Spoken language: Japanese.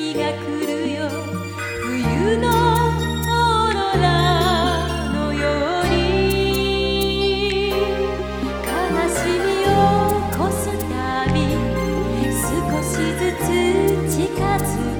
日が来るよ。冬のオーロのように。悲しみを越すたび少しずつ近づく。